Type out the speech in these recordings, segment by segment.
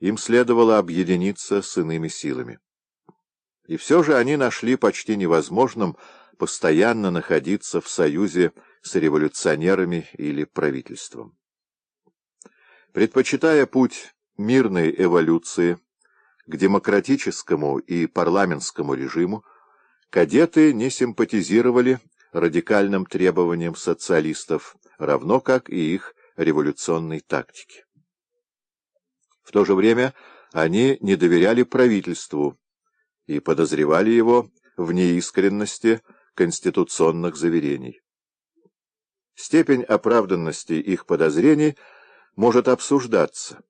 им следовало объединиться с иными силами. И все же они нашли почти невозможным постоянно находиться в союзе с революционерами или правительством. Предпочитая путь мирной эволюции к демократическому и парламентскому режиму, кадеты не симпатизировали радикальным требованиям социалистов, равно как и их революционной тактике. В то же время они не доверяли правительству и подозревали его в неискренности конституционных заверений. Степень оправданности их подозрений может обсуждаться.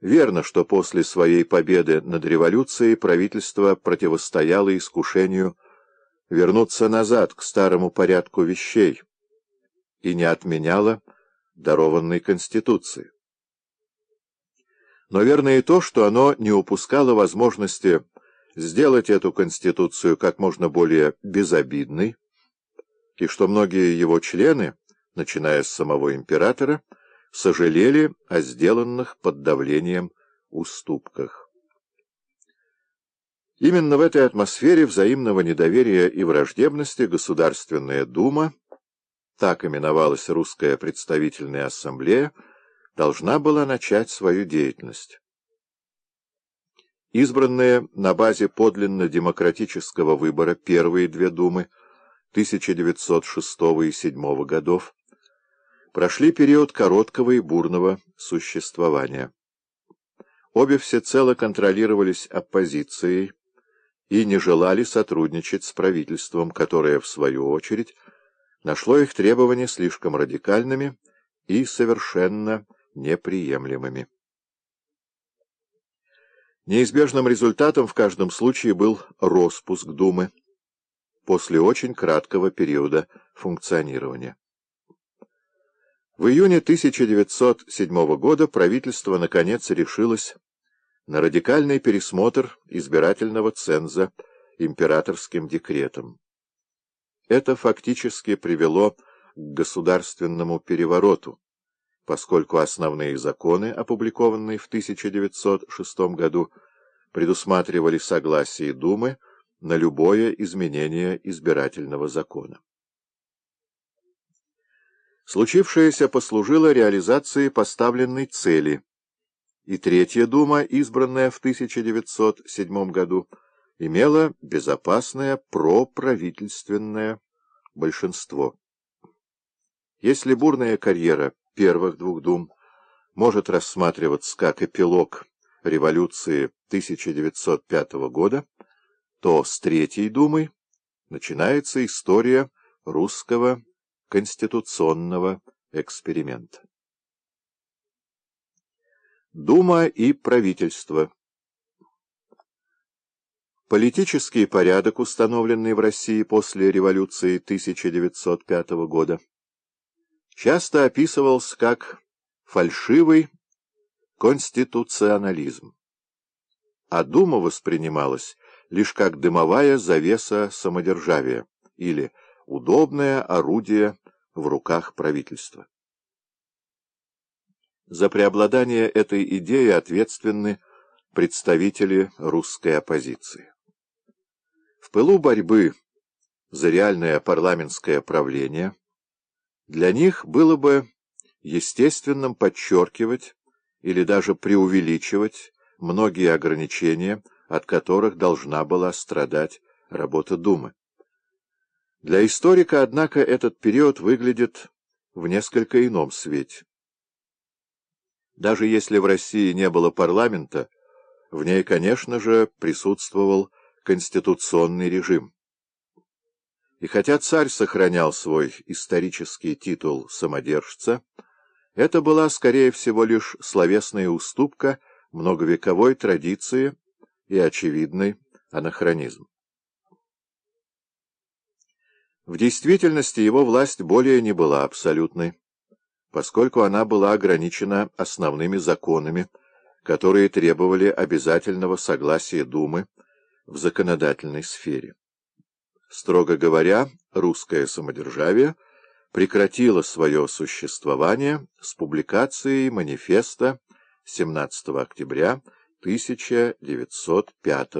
Верно, что после своей победы над революцией правительство противостояло искушению вернуться назад к старому порядку вещей и не отменяло дарованной Конституции. Но верно и то, что оно не упускало возможности сделать эту Конституцию как можно более безобидной, и что многие его члены, начиная с самого императора, сожалели о сделанных под давлением уступках. Именно в этой атмосфере взаимного недоверия и враждебности Государственная Дума, так именовалась Русская представительная ассамблея, должна была начать свою деятельность. Избранные на базе подлинно-демократического выбора первые две думы 1906 и 1907 годов прошли период короткого и бурного существования. Обе всецело контролировались оппозицией и не желали сотрудничать с правительством, которое, в свою очередь, нашло их требования слишком радикальными и совершенно неприемлемыми. Неизбежным результатом в каждом случае был распуск Думы после очень краткого периода функционирования. В июне 1907 года правительство наконец решилось на радикальный пересмотр избирательного ценза императорским декретом. Это фактически привело к государственному перевороту, поскольку основные законы, опубликованные в 1906 году, предусматривали согласие Думы на любое изменение избирательного закона. Случившееся послужило реализации поставленной цели, и Третья Дума, избранная в 1907 году, имела безопасное проправительственное большинство. Если бурная карьера первых двух дум может рассматриваться как эпилог революции 1905 года, то с Третьей Думой начинается история русского конституционного эксперимента. Дума и правительство Политический порядок, установленный в России после революции 1905 года, часто описывался как фальшивый конституционализм, а Дума воспринималась лишь как дымовая завеса самодержавия или удобное орудие в руках правительства. За преобладание этой идеи ответственны представители русской оппозиции. В пылу борьбы за реальное парламентское правление для них было бы естественным подчеркивать или даже преувеличивать многие ограничения, от которых должна была страдать работа Думы. Для историка, однако, этот период выглядит в несколько ином свете. Даже если в России не было парламента, в ней, конечно же, присутствовал конституционный режим. И хотя царь сохранял свой исторический титул самодержца, это была, скорее всего, лишь словесная уступка многовековой традиции и очевидный анахронизм. В действительности его власть более не была абсолютной, поскольку она была ограничена основными законами, которые требовали обязательного согласия Думы в законодательной сфере. Строго говоря, русское самодержавие прекратило свое существование с публикацией манифеста 17 октября 1905